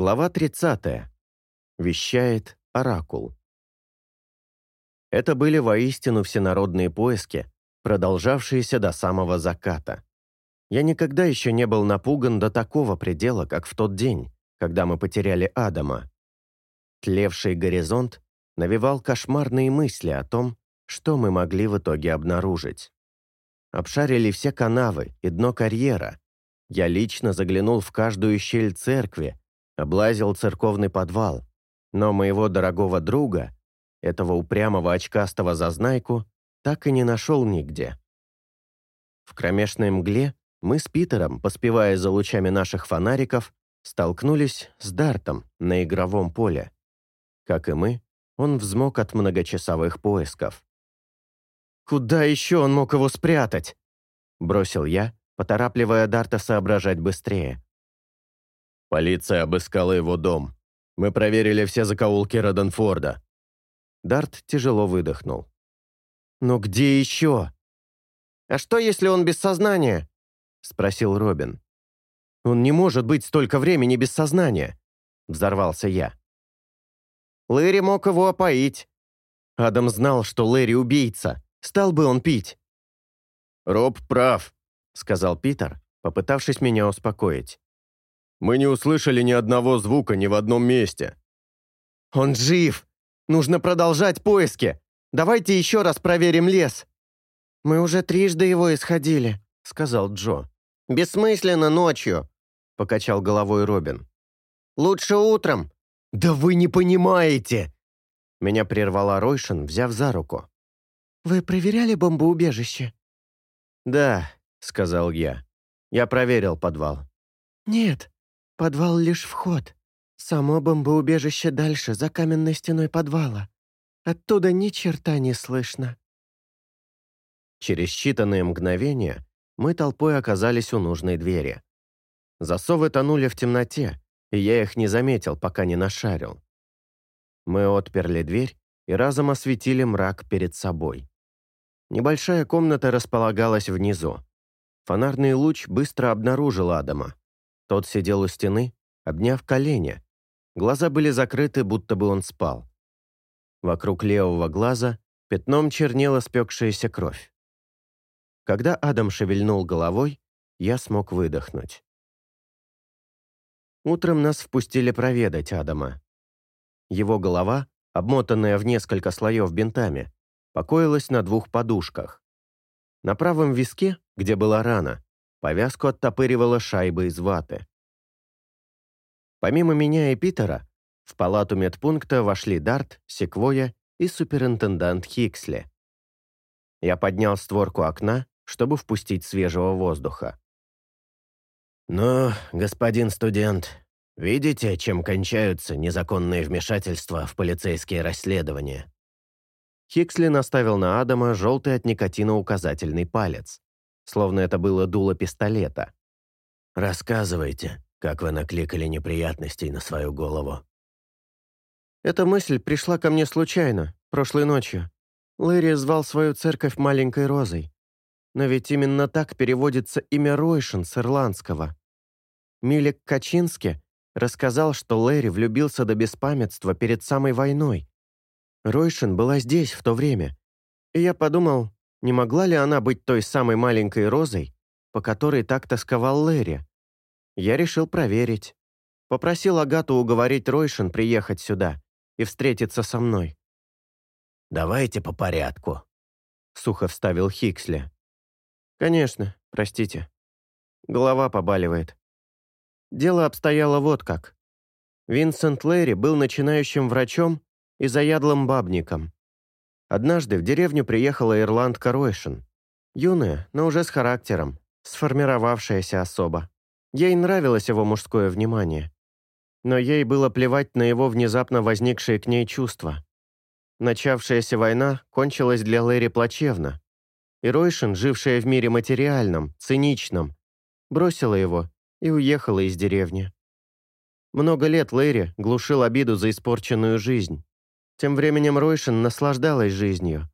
Глава 30. Вещает Оракул. Это были воистину всенародные поиски, продолжавшиеся до самого заката. Я никогда еще не был напуган до такого предела, как в тот день, когда мы потеряли Адама. Тлевший горизонт навевал кошмарные мысли о том, что мы могли в итоге обнаружить. Обшарили все канавы и дно карьера. Я лично заглянул в каждую щель церкви, облазил церковный подвал, но моего дорогого друга, этого упрямого очкастого зазнайку, так и не нашел нигде. В кромешной мгле мы с Питером, поспевая за лучами наших фонариков, столкнулись с Дартом на игровом поле. Как и мы, он взмок от многочасовых поисков. «Куда еще он мог его спрятать?» – бросил я, поторапливая Дарта соображать быстрее. Полиция обыскала его дом. Мы проверили все закоулки Роденфорда. Дарт тяжело выдохнул. «Но где еще?» «А что, если он без сознания?» — спросил Робин. «Он не может быть столько времени без сознания», — взорвался я. «Лэри мог его опоить». Адам знал, что Лэри убийца. Стал бы он пить. «Роб прав», — сказал Питер, попытавшись меня успокоить. Мы не услышали ни одного звука ни в одном месте». «Он жив! Нужно продолжать поиски! Давайте еще раз проверим лес!» «Мы уже трижды его исходили», — сказал Джо. «Бессмысленно ночью», — покачал головой Робин. «Лучше утром». «Да вы не понимаете!» Меня прервала Ройшин, взяв за руку. «Вы проверяли бомбоубежище?» «Да», — сказал я. «Я проверил подвал». «Нет, Подвал лишь вход. Само бомбоубежище дальше, за каменной стеной подвала. Оттуда ни черта не слышно. Через считанные мгновения мы толпой оказались у нужной двери. Засовы тонули в темноте, и я их не заметил, пока не нашарил. Мы отперли дверь и разом осветили мрак перед собой. Небольшая комната располагалась внизу. Фонарный луч быстро обнаружил Адама. Тот сидел у стены, обняв колени. Глаза были закрыты, будто бы он спал. Вокруг левого глаза пятном чернела спекшаяся кровь. Когда Адам шевельнул головой, я смог выдохнуть. Утром нас впустили проведать Адама. Его голова, обмотанная в несколько слоев бинтами, покоилась на двух подушках. На правом виске, где была рана, Повязку оттопыривала шайба из ваты. Помимо меня и Питера, в палату медпункта вошли Дарт, Секвоя и суперинтендант Хиксли. Я поднял створку окна, чтобы впустить свежего воздуха. «Ну, господин студент, видите, чем кончаются незаконные вмешательства в полицейские расследования?» Хиксли наставил на Адама желтый от никотина указательный палец словно это было дуло пистолета. «Рассказывайте, как вы накликали неприятностей на свою голову». Эта мысль пришла ко мне случайно, прошлой ночью. Лэри звал свою церковь «Маленькой розой». Но ведь именно так переводится имя Ройшин с ирландского. Милик Качински рассказал, что Лэри влюбился до беспамятства перед самой войной. Ройшин была здесь в то время, и я подумал, не могла ли она быть той самой маленькой розой, по которой так тосковал Лэри? Я решил проверить. Попросил Агату уговорить Ройшин приехать сюда и встретиться со мной. «Давайте по порядку», — сухо вставил Хиксли. «Конечно, простите. Голова побаливает. Дело обстояло вот как. Винсент Лэри был начинающим врачом и заядлым бабником. Однажды в деревню приехала ирландка Ройшин. Юная, но уже с характером, сформировавшаяся особа. Ей нравилось его мужское внимание. Но ей было плевать на его внезапно возникшие к ней чувства. Начавшаяся война кончилась для Лэри плачевно. И Ройшин, жившая в мире материальном, циничном, бросила его и уехала из деревни. Много лет Лэри глушил обиду за испорченную жизнь. Тем временем Ройшин наслаждалась жизнью.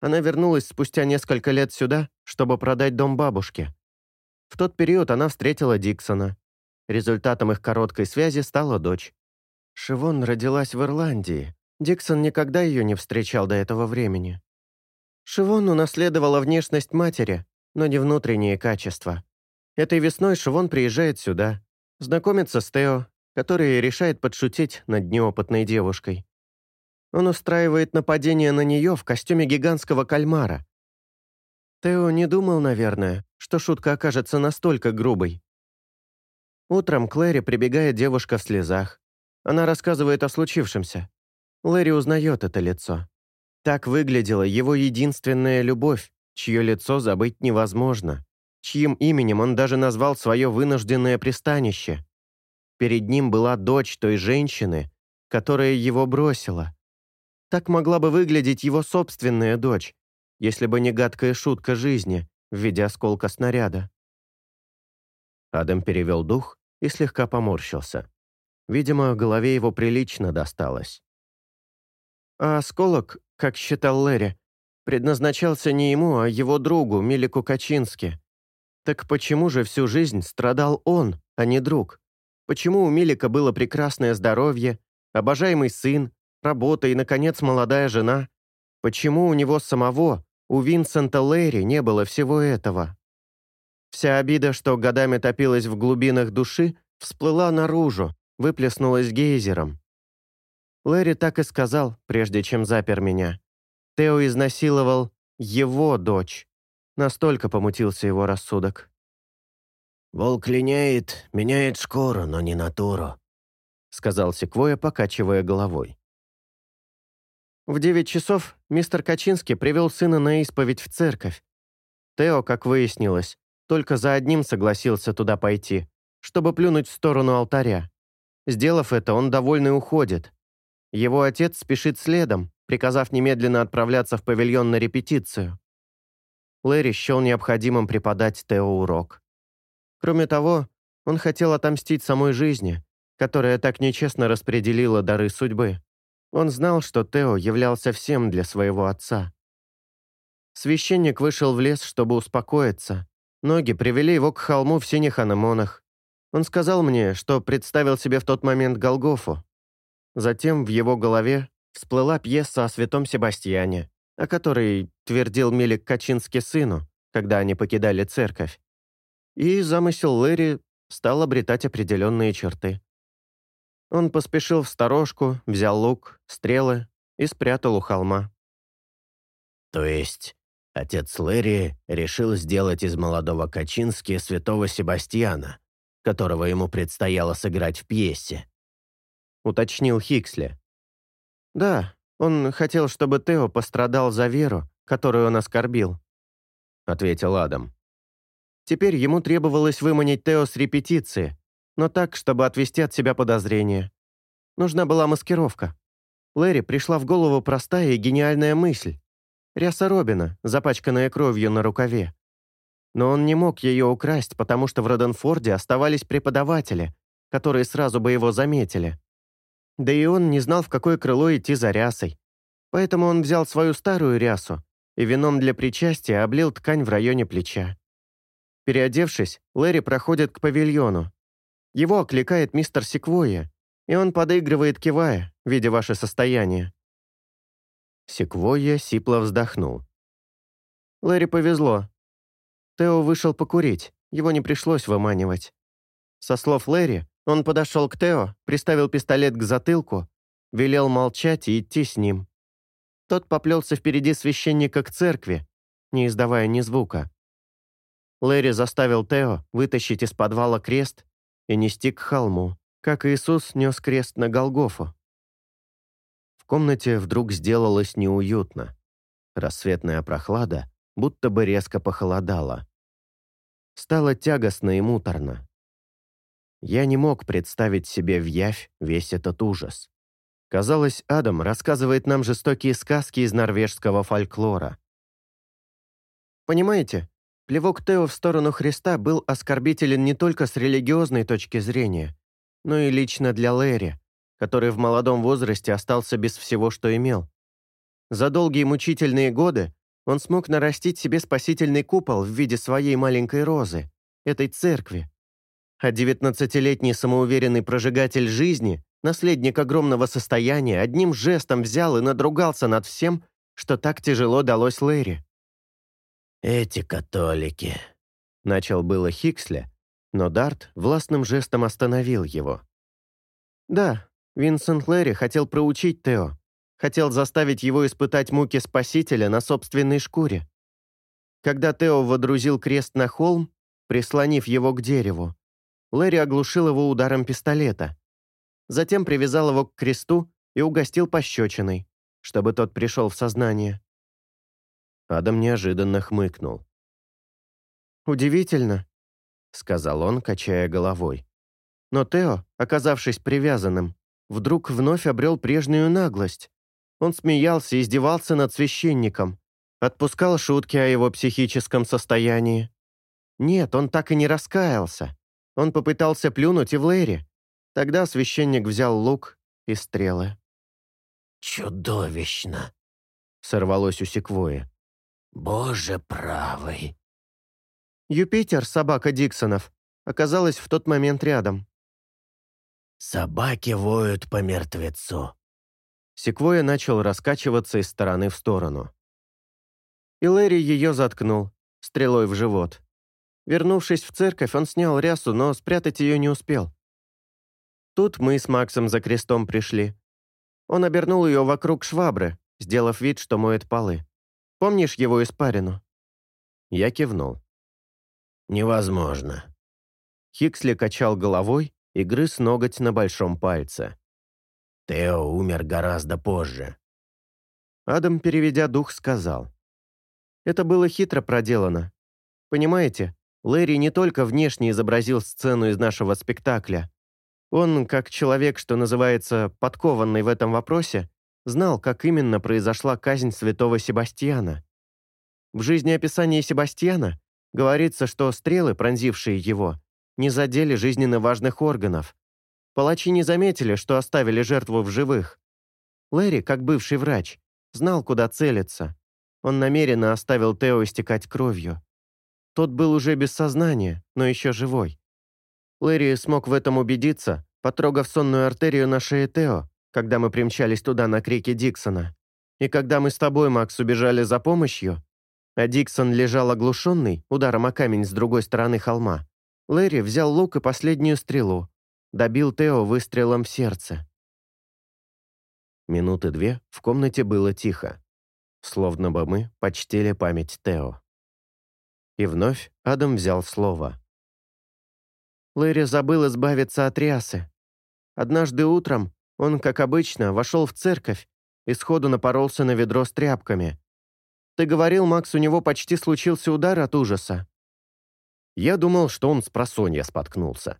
Она вернулась спустя несколько лет сюда, чтобы продать дом бабушке. В тот период она встретила Диксона. Результатом их короткой связи стала дочь. Шивон родилась в Ирландии. Диксон никогда ее не встречал до этого времени. Шивон унаследовала внешность матери, но не внутренние качества. Этой весной Шивон приезжает сюда, знакомится с Тео, который решает подшутить над неопытной девушкой. Он устраивает нападение на нее в костюме гигантского кальмара. Тео не думал, наверное, что шутка окажется настолько грубой. Утром к Лэри прибегает девушка в слезах. Она рассказывает о случившемся. Лэри узнает это лицо. Так выглядела его единственная любовь, чье лицо забыть невозможно, чьим именем он даже назвал свое вынужденное пристанище. Перед ним была дочь той женщины, которая его бросила. Так могла бы выглядеть его собственная дочь, если бы не гадкая шутка жизни в виде осколка снаряда. Адам перевел дух и слегка поморщился. Видимо, голове его прилично досталось. А осколок, как считал Лэри, предназначался не ему, а его другу, Милику Качински. Так почему же всю жизнь страдал он, а не друг? Почему у Милика было прекрасное здоровье, обожаемый сын, работа и, наконец, молодая жена? Почему у него самого, у Винсента Лэри, не было всего этого? Вся обида, что годами топилась в глубинах души, всплыла наружу, выплеснулась гейзером. Лэри так и сказал, прежде чем запер меня. Тео изнасиловал его дочь. Настолько помутился его рассудок. «Волк линяет, меняет шкуру, но не натуру», — сказал Секвоя, покачивая головой. В девять часов мистер Качинский привел сына на исповедь в церковь. Тео, как выяснилось, только за одним согласился туда пойти, чтобы плюнуть в сторону алтаря. Сделав это, он довольный уходит. Его отец спешит следом, приказав немедленно отправляться в павильон на репетицию. Лэри счел необходимым преподать Тео урок. Кроме того, он хотел отомстить самой жизни, которая так нечестно распределила дары судьбы. Он знал, что Тео являлся всем для своего отца. Священник вышел в лес, чтобы успокоиться, Ноги привели его к холму в синих анемонах. Он сказал мне, что представил себе в тот момент Голгофу. Затем в его голове всплыла пьеса о святом Себастьяне, о которой твердил Мелик Качинский сыну, когда они покидали церковь. И замысел Лэри стал обретать определенные черты. Он поспешил в сторожку, взял лук, стрелы и спрятал у холма. «То есть Отец Лэри решил сделать из молодого Качински святого Себастьяна, которого ему предстояло сыграть в пьесе. Уточнил Хиксли. «Да, он хотел, чтобы Тео пострадал за веру, которую он оскорбил», — ответил Адам. Теперь ему требовалось выманить Тео с репетиции, но так, чтобы отвести от себя подозрения. Нужна была маскировка. Лэри пришла в голову простая и гениальная мысль. Ряса Робина, запачканная кровью на рукаве. Но он не мог ее украсть, потому что в Роденфорде оставались преподаватели, которые сразу бы его заметили. Да и он не знал, в какое крыло идти за рясой. Поэтому он взял свою старую рясу и вином для причастия облил ткань в районе плеча. Переодевшись, Лэри проходит к павильону. Его окликает мистер Секвойя, и он подыгрывает, кивая, видя ваше состояние. Секвойя сипло вздохнул. Лэри повезло. Тео вышел покурить, его не пришлось выманивать. Со слов Лэри, он подошел к Тео, приставил пистолет к затылку, велел молчать и идти с ним. Тот поплелся впереди священника к церкви, не издавая ни звука. Лэри заставил Тео вытащить из подвала крест и нести к холму, как Иисус нес крест на Голгофу. В комнате вдруг сделалось неуютно. Рассветная прохлада будто бы резко похолодала. Стало тягостно и муторно. Я не мог представить себе в явь весь этот ужас. Казалось, Адам рассказывает нам жестокие сказки из норвежского фольклора. Понимаете, плевок Тео в сторону Христа был оскорбителен не только с религиозной точки зрения, но и лично для Лэри, который в молодом возрасте остался без всего, что имел. За долгие мучительные годы он смог нарастить себе спасительный купол в виде своей маленькой розы, этой церкви. а девятнадцатилетний самоуверенный прожигатель жизни, наследник огромного состояния, одним жестом взял и надругался над всем, что так тяжело далось Лэри. «Эти католики», — начал было Хиксли, но Дарт властным жестом остановил его. «Да, Винсент Лэри хотел проучить Тео, хотел заставить его испытать муки Спасителя на собственной шкуре. Когда Тео водрузил крест на холм, прислонив его к дереву, Лэри оглушил его ударом пистолета. Затем привязал его к кресту и угостил пощечиной, чтобы тот пришел в сознание. Адам неожиданно хмыкнул. «Удивительно», — сказал он, качая головой. Но Тео, оказавшись привязанным, вдруг вновь обрел прежнюю наглость. Он смеялся и издевался над священником, отпускал шутки о его психическом состоянии. Нет, он так и не раскаялся. Он попытался плюнуть и в Лэри. Тогда священник взял лук и стрелы. «Чудовищно!» — сорвалось у Секвоя. «Боже правый!» Юпитер, собака Диксонов, оказалась в тот момент рядом. «Собаки воют по мертвецу». Секвоя начал раскачиваться из стороны в сторону. И Лэри ее заткнул, стрелой в живот. Вернувшись в церковь, он снял рясу, но спрятать ее не успел. Тут мы с Максом за крестом пришли. Он обернул ее вокруг швабры, сделав вид, что моет полы. Помнишь его испарину?» Я кивнул. «Невозможно». Хиксли качал головой и грыз ноготь на большом пальце. «Тео умер гораздо позже». Адам, переведя дух, сказал. «Это было хитро проделано. Понимаете, Лэри не только внешне изобразил сцену из нашего спектакля. Он, как человек, что называется, подкованный в этом вопросе, знал, как именно произошла казнь святого Себастьяна. В жизнеописании Себастьяна говорится, что стрелы, пронзившие его, не задели жизненно важных органов. Палачи не заметили, что оставили жертву в живых. Лэри, как бывший врач, знал, куда целиться. Он намеренно оставил Тео истекать кровью. Тот был уже без сознания, но еще живой. Лэри смог в этом убедиться, потрогав сонную артерию на шее Тео, когда мы примчались туда на крики Диксона. И когда мы с тобой, Макс, убежали за помощью, а Диксон лежал оглушенный ударом о камень с другой стороны холма, Лэри взял лук и последнюю стрелу, добил Тео выстрелом в сердце. Минуты две в комнате было тихо, словно бы мы почтили память Тео. И вновь Адам взял слово. Лэри забыл избавиться от рясы. Однажды утром он, как обычно, вошел в церковь и сходу напоролся на ведро с тряпками. Ты говорил, Макс, у него почти случился удар от ужаса. Я думал, что он с просонья споткнулся.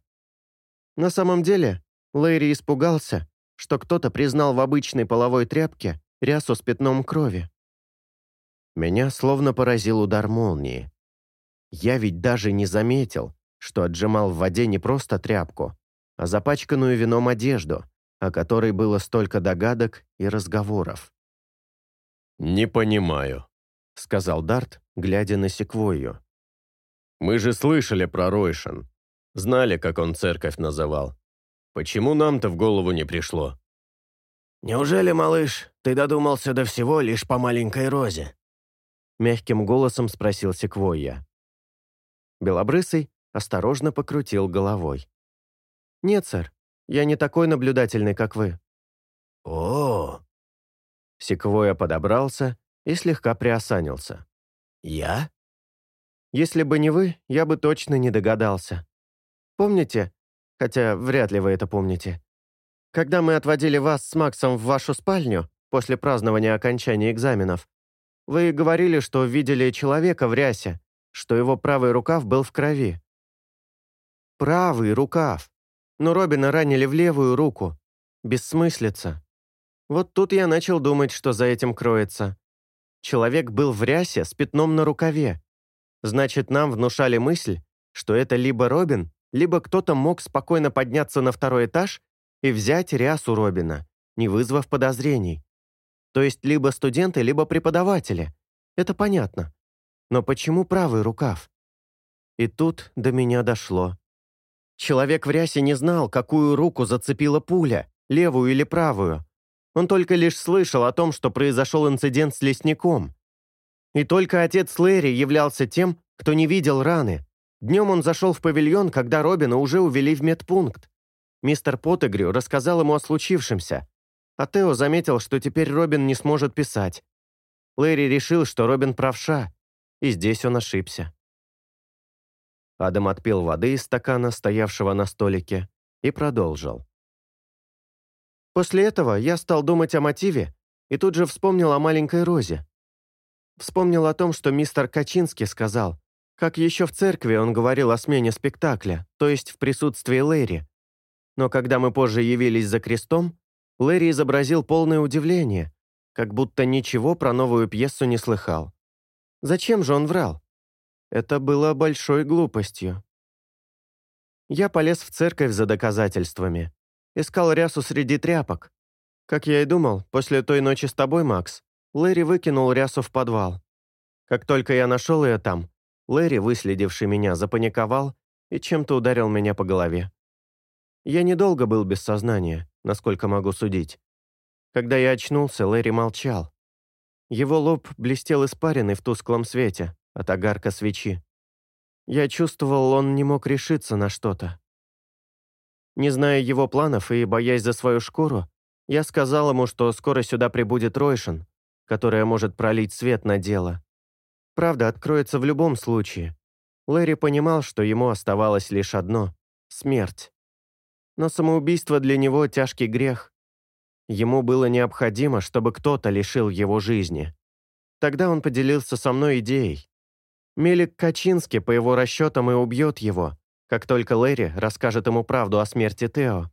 На самом деле, Лэри испугался, что кто-то признал в обычной половой тряпке рясу с пятном крови. Меня словно поразил удар молнии. Я ведь даже не заметил, что отжимал в воде не просто тряпку, а запачканную вином одежду, о которой было столько догадок и разговоров. «Не понимаю», — сказал Дарт, глядя на секвойю. «Мы же слышали про Ройшин. Знали, как он церковь называл. Почему нам-то в голову не пришло?» «Неужели, малыш, ты додумался до всего лишь по маленькой розе?» Мягким голосом спросил Секвойя. Белобрысый осторожно покрутил головой. «Нет, сэр, я не такой наблюдательный, как вы». «О!» Секвойя подобрался и слегка приосанился. «Я?» «Если бы не вы, я бы точно не догадался. Помните, хотя вряд ли вы это помните, когда мы отводили вас с Максом в вашу спальню после празднования окончания экзаменов, вы говорили, что видели человека в рясе, что его правый рукав был в крови. Правый рукав. Но Робина ранили в левую руку. Бессмыслица. Вот тут я начал думать, что за этим кроется. Человек был в рясе с пятном на рукаве. Значит, нам внушали мысль, что это либо Робин, либо кто-то мог спокойно подняться на второй этаж и взять рясу Робина, не вызвав подозрений. То есть либо студенты, либо преподаватели. Это понятно. Но почему правый рукав? И тут до меня дошло. Человек в рясе не знал, какую руку зацепила пуля, левую или правую. Он только лишь слышал о том, что произошел инцидент с лесником. И только отец Лэри являлся тем, кто не видел раны. Днем он зашел в павильон, когда Робина уже увели в медпункт. Мистер Поттегрю рассказал ему о случившемся. А Тео заметил, что теперь Робин не сможет писать. Лэри решил, что Робин правша, и здесь он ошибся. Адам отпил воды из стакана, стоявшего на столике, и продолжил. После этого я стал думать о мотиве и тут же вспомнил о маленькой Розе. Вспомнил о том, что мистер Качинский сказал, как еще в церкви он говорил о смене спектакля, то есть в присутствии Лэри. Но когда мы позже явились за крестом, Лэри изобразил полное удивление, как будто ничего про новую пьесу не слыхал. Зачем же он врал? Это было большой глупостью. Я полез в церковь за доказательствами. Искал рясу среди тряпок. Как я и думал, после той ночи с тобой, Макс, Лэри выкинул рясу в подвал. Как только я нашел ее там, Лэри, выследивший меня, запаниковал и чем-то ударил меня по голове. Я недолго был без сознания, насколько могу судить. Когда я очнулся, Лэри молчал. Его лоб блестел испаренный в тусклом свете от огарка свечи. Я чувствовал, он не мог решиться на что-то. Не зная его планов и боясь за свою шкуру, я сказал ему, что скоро сюда прибудет Ройшин, которая может пролить свет на дело. Правда откроется в любом случае. Лэри понимал, что ему оставалось лишь одно — смерть. Но самоубийство для него — тяжкий грех. Ему было необходимо, чтобы кто-то лишил его жизни. Тогда он поделился со мной идеей. Мелик Качинский, по его расчетам, и убьет его, как только Лэри расскажет ему правду о смерти Тео.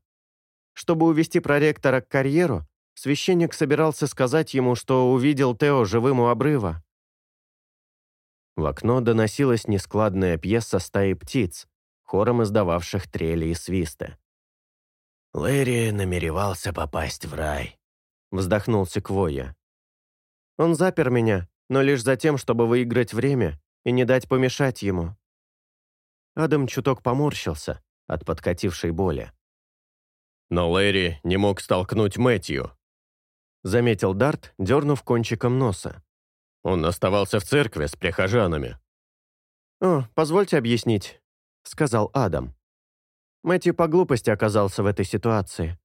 Чтобы увести проректора к карьеру, священник собирался сказать ему, что увидел Тео живым у обрыва. В окно доносилась нескладная пьеса стаи птиц, хором издававших трели и свисты. Лэри намеревался попасть в рай. Вздохнул Секвойя. Он запер меня, но лишь за тем, чтобы выиграть время и не дать помешать ему. Адам чуток поморщился от подкатившей боли. «Но Лэри не мог столкнуть Мэтью», — заметил Дарт, дернув кончиком носа. «Он оставался в церкви с прихожанами». «О, позвольте объяснить», — сказал Адам. Мэтью по глупости оказался в этой ситуации.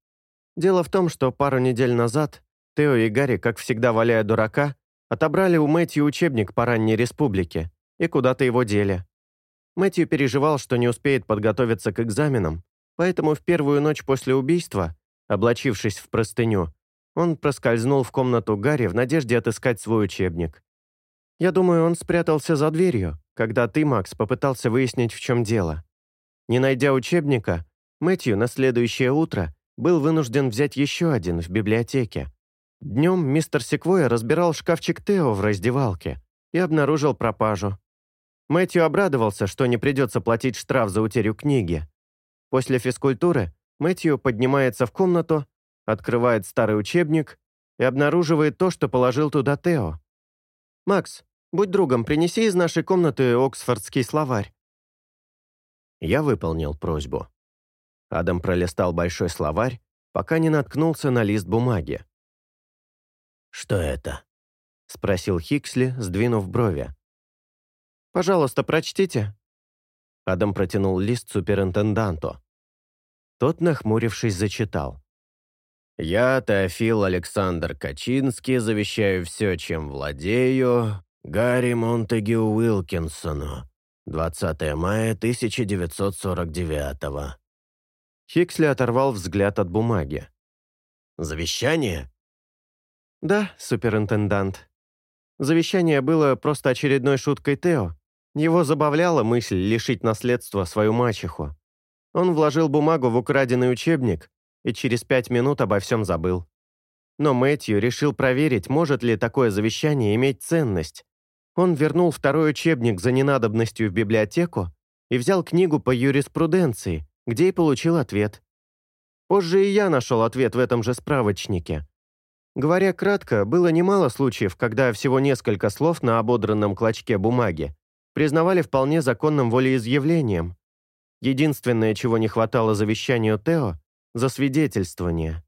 Дело в том, что пару недель назад Тео и Гарри, как всегда валяя дурака, отобрали у Мэтью учебник по ранней республике и куда-то его дели. Мэтью переживал, что не успеет подготовиться к экзаменам, поэтому в первую ночь после убийства, облачившись в простыню, он проскользнул в комнату Гарри в надежде отыскать свой учебник. Я думаю, он спрятался за дверью, когда ты, Макс, попытался выяснить, в чем дело. Не найдя учебника, Мэтью на следующее утро был вынужден взять еще один в библиотеке. Днем мистер Секвоя разбирал шкафчик Тео в раздевалке и обнаружил пропажу. Мэтью обрадовался, что не придется платить штраф за утерю книги. После физкультуры Мэтью поднимается в комнату, открывает старый учебник и обнаруживает то, что положил туда Тео. «Макс, будь другом, принеси из нашей комнаты Оксфордский словарь». Я выполнил просьбу. Адам пролистал большой словарь, пока не наткнулся на лист бумаги. «Что это?» — спросил Хиксли, сдвинув брови. «Пожалуйста, прочтите». Адам протянул лист суперинтенданту. Тот, нахмурившись, зачитал. «Я, Теофил Александр Качинский, завещаю все, чем владею, Гарри Монтегю Уилкинсону, 20 мая 1949 Хиксли оторвал взгляд от бумаги. «Завещание?» «Да, суперинтендант. Завещание было просто очередной шуткой Тео. Его забавляла мысль лишить наследства свою мачеху. Он вложил бумагу в украденный учебник и через пять минут обо всем забыл. Но Мэтью решил проверить, может ли такое завещание иметь ценность, он вернул второй учебник за ненадобностью в библиотеку и взял книгу по юриспруденции, где и получил ответ. Позже и я нашел ответ в этом же справочнике. Говоря кратко, было немало случаев, когда всего несколько слов на ободранном клочке бумаги признавали вполне законным волеизъявлением. Единственное, чего не хватало завещанию Тео – засвидетельствование.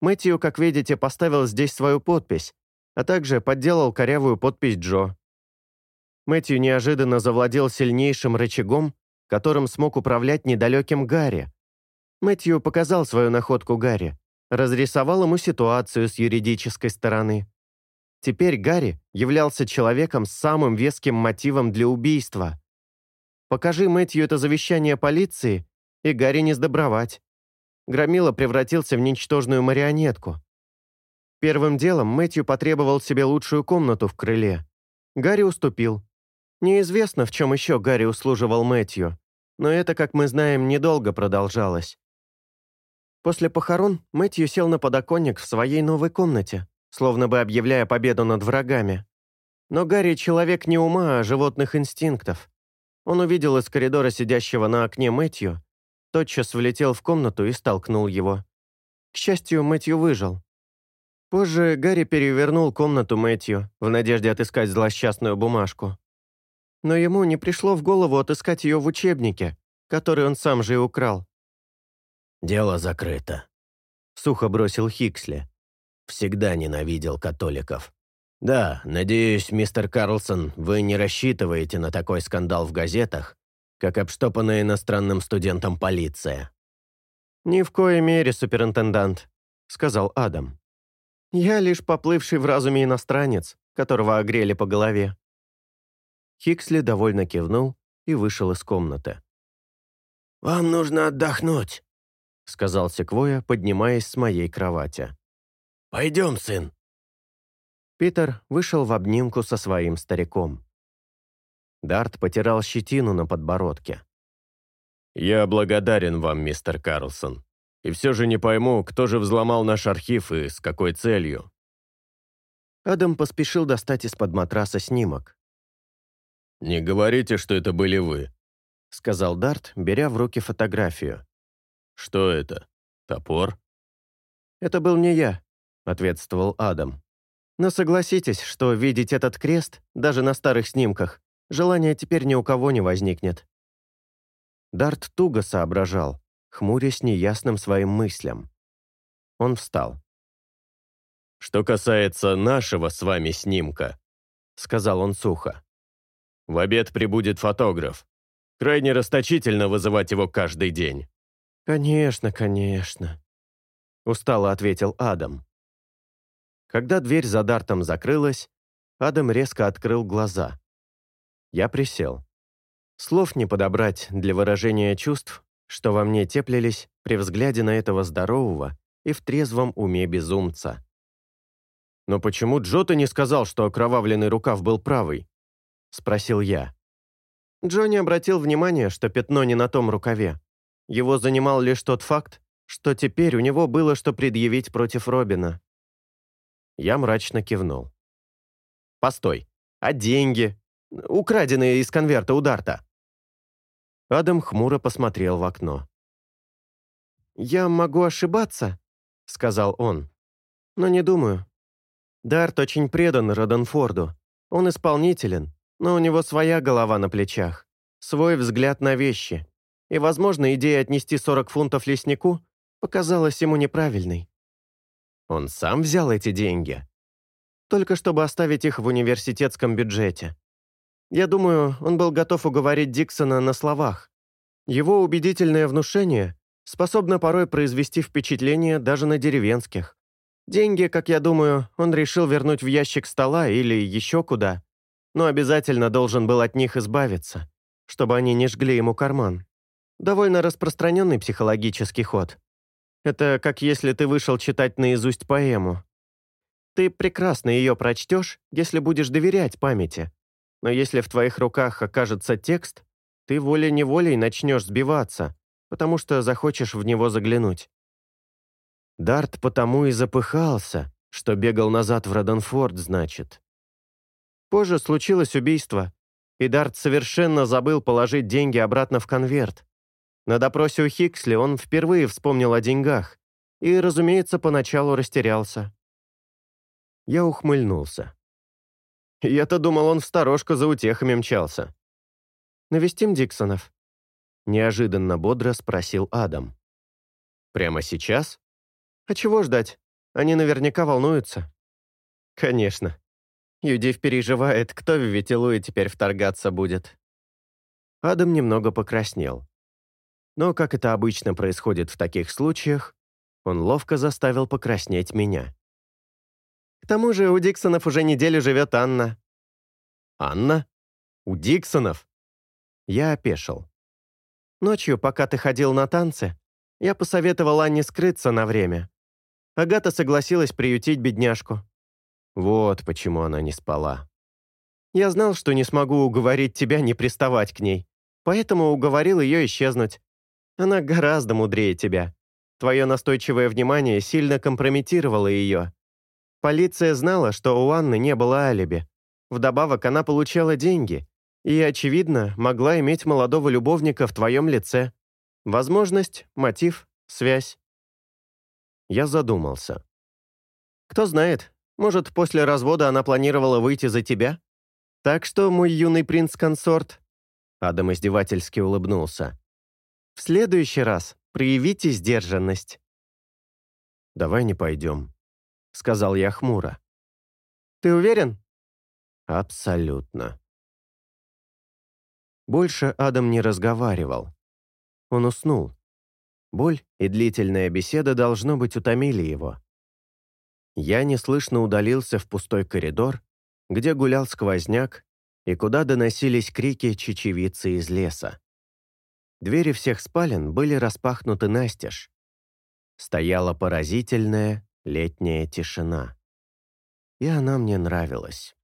Мэтью, как видите, поставил здесь свою подпись, а также подделал корявую подпись Джо. Мэтью неожиданно завладел сильнейшим рычагом, которым смог управлять недалеким Гарри. Мэтью показал свою находку Гарри, разрисовал ему ситуацию с юридической стороны. Теперь Гарри являлся человеком с самым веским мотивом для убийства. Покажи Мэтью это завещание полиции, и Гарри не сдобровать. Громила превратился в ничтожную марионетку. Первым делом Мэтью потребовал себе лучшую комнату в крыле. Гарри уступил. Неизвестно, в чем еще Гарри услуживал Мэтью, но это, как мы знаем, недолго продолжалось. После похорон Мэтью сел на подоконник в своей новой комнате, словно бы объявляя победу над врагами. Но Гарри — человек не ума, а животных инстинктов. Он увидел из коридора сидящего на окне Мэтью, тотчас влетел в комнату и столкнул его. К счастью, Мэтью выжил. Позже Гарри перевернул комнату Мэтью в надежде отыскать злосчастную бумажку. Но ему не пришло в голову отыскать ее в учебнике, который он сам же и украл. «Дело закрыто», — сухо бросил Хиксли. «Всегда ненавидел католиков. Да, надеюсь, мистер Карлсон, вы не рассчитываете на такой скандал в газетах, как обштопанная иностранным студентом полиция». «Ни в коей мере, суперинтендант», — сказал Адам. «Я лишь поплывший в разуме иностранец, которого огрели по голове». Хиксли довольно кивнул и вышел из комнаты. «Вам нужно отдохнуть», — сказал Секвоя, поднимаясь с моей кровати. «Пойдем, сын». Питер вышел в обнимку со своим стариком. Дарт потирал щетину на подбородке. «Я благодарен вам, мистер Карлсон. И все же не пойму, кто же взломал наш архив и с какой целью». Адам поспешил достать из-под матраса снимок. «Не говорите, что это были вы», — сказал Дарт, беря в руки фотографию. «Что это? Топор?» «Это был не я», — ответствовал Адам. «Но согласитесь, что видеть этот крест, даже на старых снимках, желания теперь ни у кого не возникнет». Дарт туго соображал, хмурясь неясным своим мыслям. Он встал. «Что касается нашего с вами снимка», — сказал он сухо, в обед прибудет фотограф. Крайне расточительно вызывать его каждый день». «Конечно, конечно», — устало ответил Адам. Когда дверь за Дартом закрылась, Адам резко открыл глаза. Я присел. Слов не подобрать для выражения чувств, что во мне теплились при взгляде на этого здорового и в трезвом уме безумца. Но почему Джота не сказал, что окровавленный рукав был правый? — спросил я. Джонни обратил внимание, что пятно не на том рукаве. Его занимал лишь тот факт, что теперь у него было что предъявить против Робина. Я мрачно кивнул. «Постой, а деньги? Украденные из конверта у Дарта?» Адам хмуро посмотрел в окно. «Я могу ошибаться», — сказал он. «Но не думаю. Дарт очень предан Роденфорду. Он исполнителен, но у него своя голова на плечах, свой взгляд на вещи. И, возможно, идея отнести 40 фунтов леснику показалась ему неправильной. Он сам взял эти деньги. Только чтобы оставить их в университетском бюджете. Я думаю, он был готов уговорить Диксона на словах. Его убедительное внушение способно порой произвести впечатление даже на деревенских. Деньги, как я думаю, он решил вернуть в ящик стола или еще куда, но обязательно должен был от них избавиться, чтобы они не жгли ему карман. Довольно распространенный психологический ход. Это как если ты вышел читать наизусть поэму. Ты прекрасно ее прочтешь, если будешь доверять памяти. Но если в твоих руках окажется текст, ты волей-неволей начнешь сбиваться, потому что захочешь в него заглянуть. Дарт потому и запыхался, что бегал назад в Роденфорд, значит. Позже случилось убийство, и Дарт совершенно забыл положить деньги обратно в конверт. На допросе у Хиксли он впервые вспомнил о деньгах и, разумеется, поначалу растерялся. Я ухмыльнулся. Я-то думал, он в сторожку за утехами мчался. «Навестим Диксонов?» Неожиданно бодро спросил Адам. «Прямо сейчас? А чего ждать? Они наверняка волнуются». «Конечно. Юдив переживает, кто в Ветилуе теперь вторгаться будет». Адам немного покраснел. Но, как это обычно происходит в таких случаях, он ловко заставил покраснеть меня. «К тому же у Диксонов уже неделю живет Анна». «Анна? У Диксонов?» Я опешил. Ночью, пока ты ходил на танцы, я посоветовал Анне скрыться на время. Агата согласилась приютить бедняжку. Вот почему она не спала. Я знал, что не смогу уговорить тебя не приставать к ней, поэтому уговорил ее исчезнуть. Она гораздо мудрее тебя. Твое настойчивое внимание сильно компрометировало ее. Полиция знала, что у Анны не было алиби. Вдобавок она получала деньги, и, очевидно, могла иметь молодого любовника в твоем лице. Возможность, мотив, связь. Я задумался. Кто знает, может, после развода она планировала выйти за тебя? Так что, мой юный принц-консорт, Адам издевательски улыбнулся, в следующий раз проявите сдержанность. «Давай не пойдем», — сказал я хмуро. «Ты уверен?» «Абсолютно». Больше Адам не разговаривал. Он уснул. Боль и длительная беседа, должно быть, утомили его. Я неслышно удалился в пустой коридор, где гулял сквозняк и куда доносились крики чечевицы из леса. Двери всех спален были распахнуты настежь. Стояла поразительная летняя тишина. И она мне нравилась.